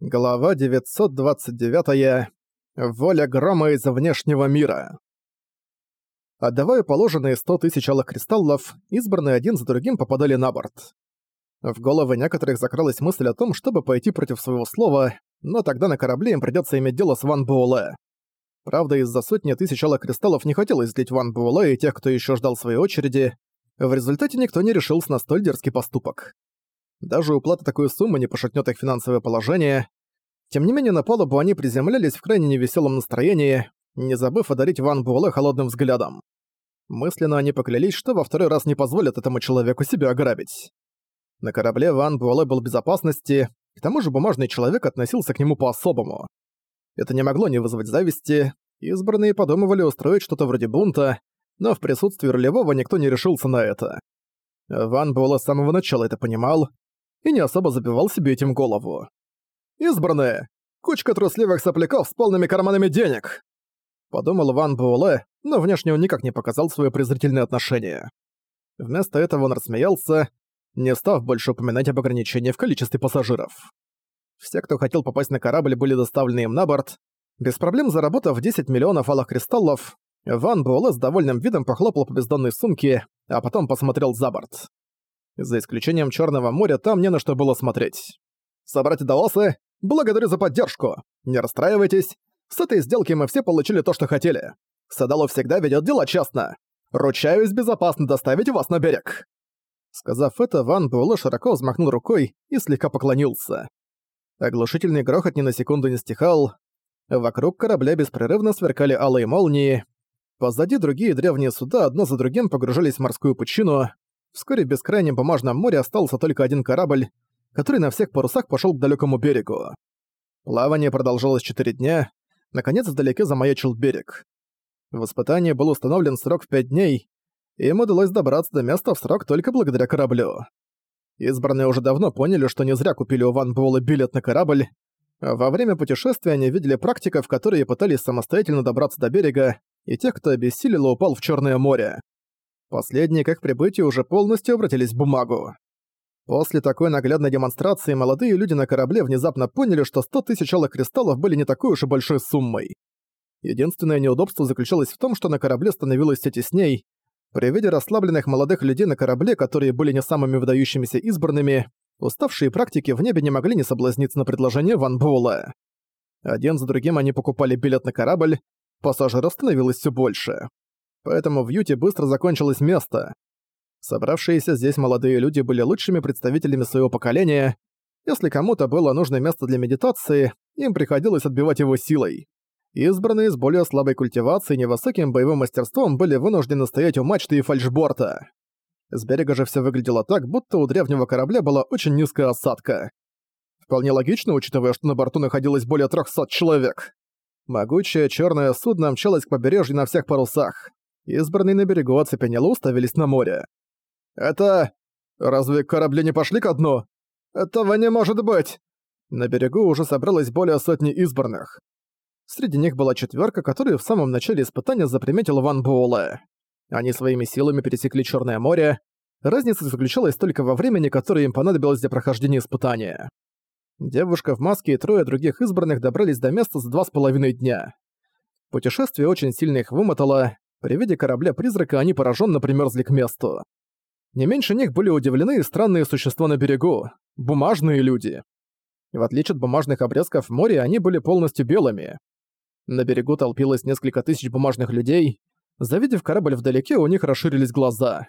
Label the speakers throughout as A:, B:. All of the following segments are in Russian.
A: Глава 929. Воля грома из внешнего мира. Отдавая положенные 100 тысяч алых кристаллов, избранные один за другим попадали на борт. В головы некоторых закралась мысль о том, чтобы пойти против своего слова, но тогда на корабле им придётся иметь дело с Ван Буэлэ. Правда, из-за сотни тысяч алых кристаллов не хотелось злить Ван Буэлэ и тех, кто ещё ждал своей очереди. В результате никто не решился на столь дерзкий поступок. Даже уплата такой суммы не пошатнет их финансовое положение. Тем не менее, на палубу они приземлялись в крайне невеселом настроении, не забыв одарить Ван Буэлэ холодным взглядом. Мысленно они поклялись, что во второй раз не позволят этому человеку себя ограбить. На корабле Ван Буэлэ был в безопасности, к тому же бумажный человек относился к нему по-особому. Это не могло не вызвать зависти, избранные подумывали устроить что-то вроде бунта, но в присутствии рулевого никто не решился на это. Ван Буэлэ с самого начала это понимал и не особо забивал себе этим голову. «Избранные! Кучка трусливых сопляков с полными карманами денег!» Подумал Ван Буэлэ, но внешне он никак не показал свое презрительное отношение. Вместо этого он рассмеялся, не став больше упоминать об ограничении в количестве пассажиров. Все, кто хотел попасть на корабль, были доставлены им на борт. Без проблем заработав 10 миллионов алых кристаллов, Ван Буэлэ с довольным видом похлопал по бездонной сумке, а потом посмотрел за борт. За исключением Черного моря, там не на что было смотреть. Собратья Даосы, благодарю за поддержку. Не расстраивайтесь. С этой сделки мы все получили то, что хотели. Садалу всегда ведет дела честно. Ручаюсь безопасно доставить вас на берег. Сказав это, Ван Буэлэ широко взмахнул рукой и слегка поклонился. Оглушительный грохот ни на секунду не стихал. Вокруг корабля беспрерывно сверкали алые молнии. Позади другие древние суда одно за другим погружались в морскую пучину. Вскоре в бескрайнем бумажном море остался только один корабль, который на всех парусах пошел к далекому берегу. Плавание продолжалось четыре дня. Наконец вдалеке замаячил берег. В испытании был установлен срок в пять дней, и им удалось добраться до места в срок только благодаря кораблю. Избранные уже давно поняли, что не зря купили у Ван Буэлла билет на корабль. Во время путешествия они видели практиков, которые пытались самостоятельно добраться до берега, и тех, кто обессилел упал в Черное море. Последние, как прибытие, уже полностью обратились в бумагу. После такой наглядной демонстрации молодые люди на корабле внезапно поняли, что 100 тысяч алых кристаллов были не такой уж и большой суммой. Единственное неудобство заключалось в том, что на корабле становилось все тесней. При виде расслабленных молодых людей на корабле, которые были не самыми выдающимися избранными, уставшие практики в небе не могли не соблазниться на предложение Ван Буэлла. Один за другим они покупали билет на корабль, пассажиров становилось все больше поэтому в Юте быстро закончилось место. Собравшиеся здесь молодые люди были лучшими представителями своего поколения. Если кому-то было нужно место для медитации, им приходилось отбивать его силой. Избранные с более слабой культивацией и невысоким боевым мастерством были вынуждены стоять у мачты и фальшборта. С берега же все выглядело так, будто у древнего корабля была очень низкая осадка. Вполне логично, учитывая, что на борту находилось более 300 человек. Могучее черное судно мчалось к побережью на всех парусах. Избранные на берегу оцепенело уставились на море. «Это... разве корабли не пошли ко дну? Этого не может быть!» На берегу уже собралось более сотни избранных. Среди них была четверка, которую в самом начале испытания заприметил Ван Буэлэ. Они своими силами пересекли Черное море. Разница заключалась только во времени, которое им понадобилось для прохождения испытания. Девушка в маске и трое других избранных добрались до места за два с половиной дня. Путешествие очень сильно их вымотало, при виде корабля-призрака они пораженно примерзли к месту. Не меньше них были удивлены и странные существа на берегу — бумажные люди. В отличие от бумажных обрезков в море, они были полностью белыми. На берегу толпилось несколько тысяч бумажных людей. Завидев корабль вдалеке, у них расширились глаза.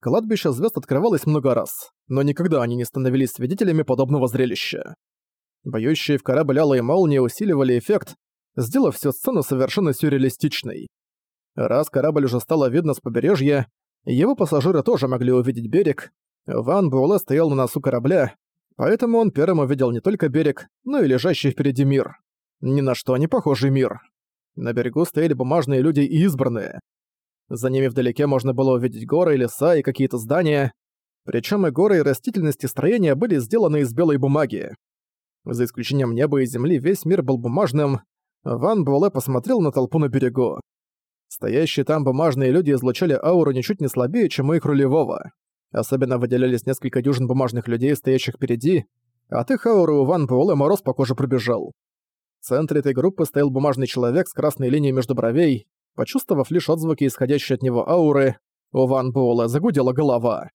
A: Кладбище звезд открывалось много раз, но никогда они не становились свидетелями подобного зрелища. Боющие в корабль алые молнии усиливали эффект, сделав всю сцену совершенно сюрреалистичной. Раз корабль уже стало видно с побережья, его пассажиры тоже могли увидеть берег. Ван Буэлэ стоял на носу корабля, поэтому он первым увидел не только берег, но и лежащий впереди мир. Ни на что не похожий мир. На берегу стояли бумажные люди и избранные. За ними вдалеке можно было увидеть горы, леса и какие-то здания. Причем и горы, и растительность, и строения были сделаны из белой бумаги. За исключением неба и земли весь мир был бумажным. Ван Буэлэ посмотрел на толпу на берегу. Стоящие там бумажные люди излучали ауру ничуть не слабее, чем у их рулевого. Особенно выделялись несколько дюжин бумажных людей, стоящих впереди. От их ауры у Ван Буэлэ мороз по коже пробежал. В центре этой группы стоял бумажный человек с красной линией между бровей. Почувствовав лишь отзвуки, исходящие от него ауры, у Ван Буэлэ загудела голова.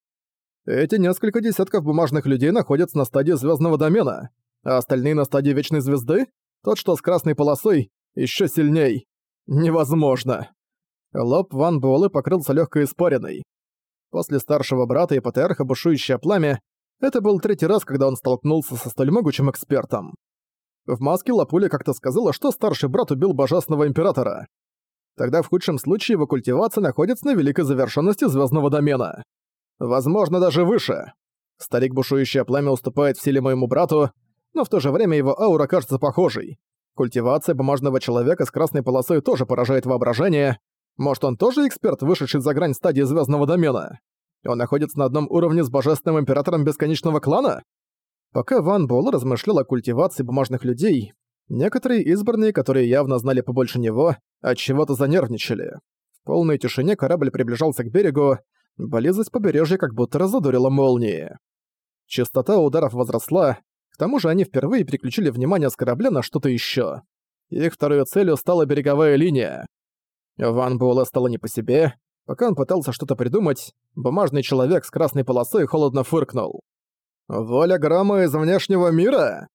A: Эти несколько десятков бумажных людей находятся на стадии звездного домена, а остальные на стадии Вечной Звезды? Тот, что с красной полосой, еще сильней. Невозможно. Лоб Ван Буэлэ покрылся легкой испариной. После старшего брата и патриарха бушующее пламя, это был третий раз, когда он столкнулся со столь могучим экспертом. В маске Лапуля как-то сказала, что старший брат убил божественного императора. Тогда в худшем случае его культивация находится на великой завершенности звездного домена. Возможно, даже выше. Старик бушующее пламя уступает в силе моему брату, но в то же время его аура кажется похожей. Культивация бумажного человека с красной полосой тоже поражает воображение. Может, он тоже эксперт, вышедший за грань стадии звездного домена? Он находится на одном уровне с божественным императором бесконечного клана? Пока Ван Буэлл размышлял о культивации бумажных людей, некоторые избранные, которые явно знали побольше него, от чего-то занервничали. В полной тишине корабль приближался к берегу, близость побережья как будто разодорила молнии. Частота ударов возросла, к тому же они впервые переключили внимание с корабля на что-то ещё. Их второй целью стала береговая линия. Ван Буэлэ стало не по себе. Пока он пытался что-то придумать, бумажный человек с красной полосой холодно фыркнул. «Воля грамма из внешнего мира?»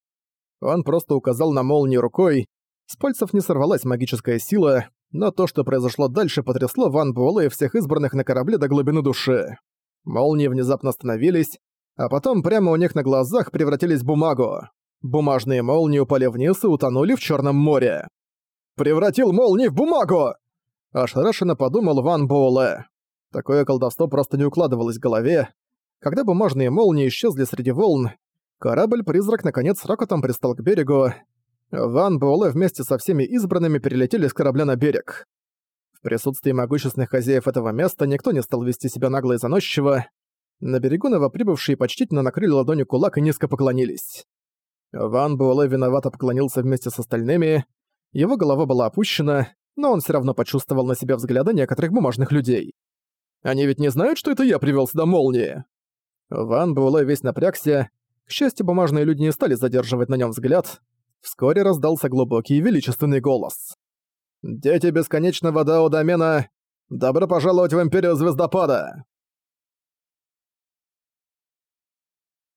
A: Он просто указал на молнию рукой. С пальцев не сорвалась магическая сила, но то, что произошло дальше, потрясло Ван Буэлэ и всех избранных на корабле до глубины души. Молнии внезапно остановились, а потом прямо у них на глазах превратились в бумагу. Бумажные молнии упали вниз и утонули в Черном море. «Превратил молнии в бумагу!» Ошарашенно подумал Ван Боуле. Такое колдовство просто не укладывалось в голове. Когда бумажные молнии исчезли среди волн, корабль-призрак наконец с ракотом пристал к берегу. Ван Буэлэ вместе со всеми избранными перелетели с корабля на берег. В присутствии могущественных хозяев этого места никто не стал вести себя нагло и заносчиво. На берегу новоприбывшие почтительно накрыли ладонью кулак и низко поклонились. Ван Буэлэ виновато поклонился вместе с остальными. Его голова была опущена, но он все равно почувствовал на себя взгляды некоторых бумажных людей. «Они ведь не знают, что это я привел сюда молнии?» Ван Буэлэ весь напрягся. К счастью, бумажные люди не стали задерживать на нем взгляд. Вскоре раздался глубокий и величественный голос. «Дети бесконечного Дао Домена, добро пожаловать в Империю Звездопада!»